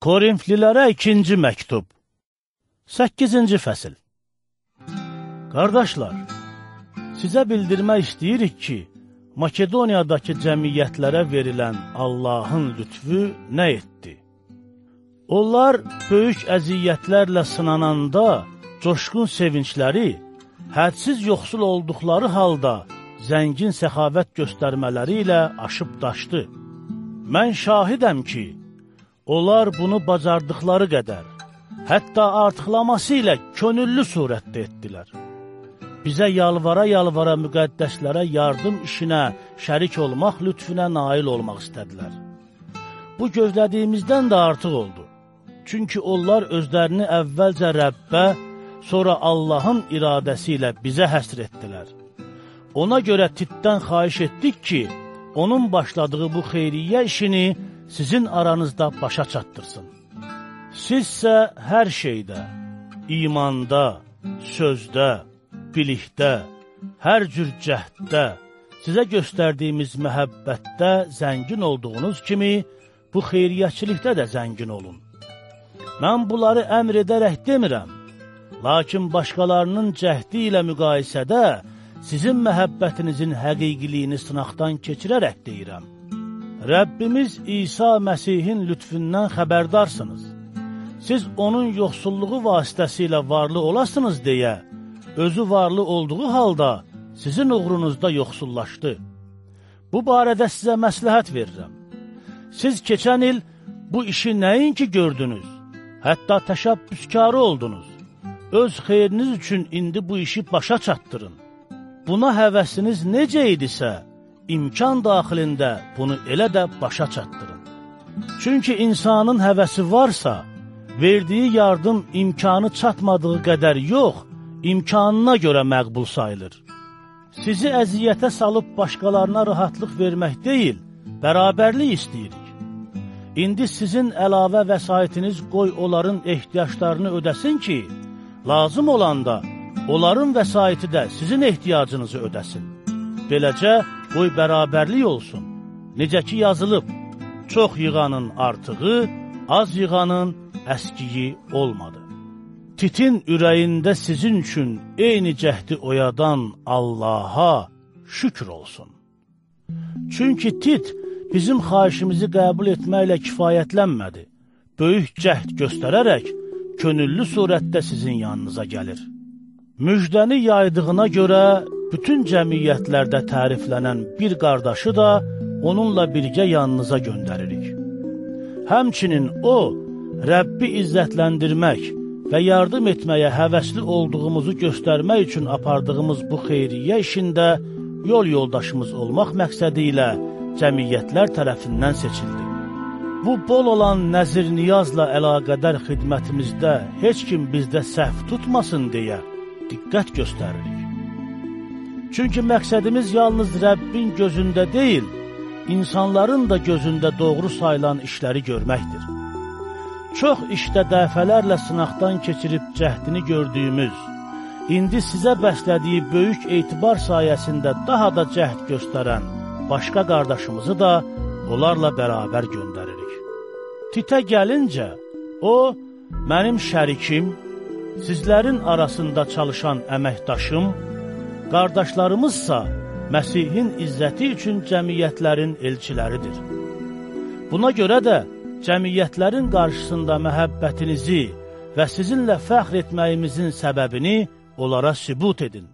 Korinflilərə ikinci məktub 8-ci fəsil Qardaşlar, sizə bildirmək istəyirik ki, Makedoniyadakı cəmiyyətlərə verilən Allahın lütfü nə etdi? Onlar böyük əziyyətlərlə sınananda coşqun sevincləri, hədsiz yoxsul olduqları halda zəngin səxavət göstərmələri ilə aşıb daşdı. Mən şahidəm ki, Onlar bunu bacardıqları qədər, hətta artıqlaması ilə könüllü surətdə etdilər. Bizə yalvara-yalvara müqəddəslərə yardım işinə şərik olmaq lütfündə nail olmaq istədilər. Bu gözlədiyimizdən də artıq oldu. Çünki onlar özlərini əvvəlcə Rəbbə, sonra Allahın iradəsi ilə bizə həsr etdilər. Ona görə Titdən xahiş etdik ki, onun başladığı bu xeyriyyə işini sizin aranızda başa çatdırsın. Sizsə hər şeydə, imanda, sözdə, bilikdə, hər cür cəhddə, sizə göstərdiyimiz məhəbbətdə zəngin olduğunuz kimi, bu xeyriyyəçilikdə də zəngin olun. Mən bunları əmr edərək demirəm, lakin başqalarının cəhdi ilə müqayisədə sizin məhəbbətinizin həqiqiliyini sınaqdan keçirərək deyirəm. Rəbbimiz İsa Məsihin lütfündən xəbərdarsınız. Siz onun yoxsulluğu vasitəsilə varlı olasınız deyə, özü varlı olduğu halda sizin uğrunuzda yoxsullaşdı. Bu barədə sizə məsləhət verirəm. Siz keçən il bu işi nəinki gördünüz, hətta təşəbbüskarı oldunuz. Öz xeyriniz üçün indi bu işi başa çatdırın. Buna həvəsiniz necə idisə, imkan daxilində bunu elə də başa çatdırın. Çünki insanın həvəsi varsa, verdiyi yardım imkanı çatmadığı qədər yox, imkanına görə məqbul sayılır. Sizi əziyyətə salıb başqalarına rahatlıq vermək deyil, bərabərlik istəyirik. İndi sizin əlavə vəsaitiniz qoy onların ehtiyaclarını ödəsin ki, lazım olanda onların vəsaiti də sizin ehtiyacınızı ödəsin. Beləcə, qoy bərabərlik olsun. Necə ki yazılıb, çox yığanın artığı, az yığanın əskiyi olmadı. Titin ürəyində sizin üçün eyni cəhdi oyadan Allaha şükür olsun. Çünki Tit bizim xahişimizi qəbul etməklə kifayətlənmədi. Böyük cəhd göstərərək könüllü surətdə sizin yanınıza gəlir. Müjdəni yaydığına görə bütün cəmiyyətlərdə təriflənən bir qardaşı da onunla birgə yanınıza göndəririk. Həmçinin o, Rəbbi izzətləndirmək və yardım etməyə həvəsli olduğumuzu göstərmək üçün apardığımız bu xeyriyyə işində yol yoldaşımız olmaq məqsədi ilə cəmiyyətlər tərəfindən seçildi. Bu bol olan nəzir niyazla əlaqədər xidmətimizdə heç kim bizdə səhv tutmasın deyə diqqət göstəririk. Çünki məqsədimiz yalnız Rəbbin gözündə deyil, insanların da gözündə doğru sayılan işləri görməkdir. Çox işdə dəfələrlə sınaqdan keçirib cəhdini gördüyümüz, indi sizə bəslədiyi böyük etibar sayəsində daha da cəhd göstərən başqa qardaşımızı da onlarla bərabər göndəririk. Titə gəlincə, o, mənim şərikim, sizlərin arasında çalışan əməkdaşım, Qardaşlarımızsa Məsihin izzəti üçün cəmiyyətlərin elçiləridir. Buna görə də cəmiyyətlərin qarşısında məhəbbətinizi və sizinlə fəxr etməyimizin səbəbini onlara sübut edin.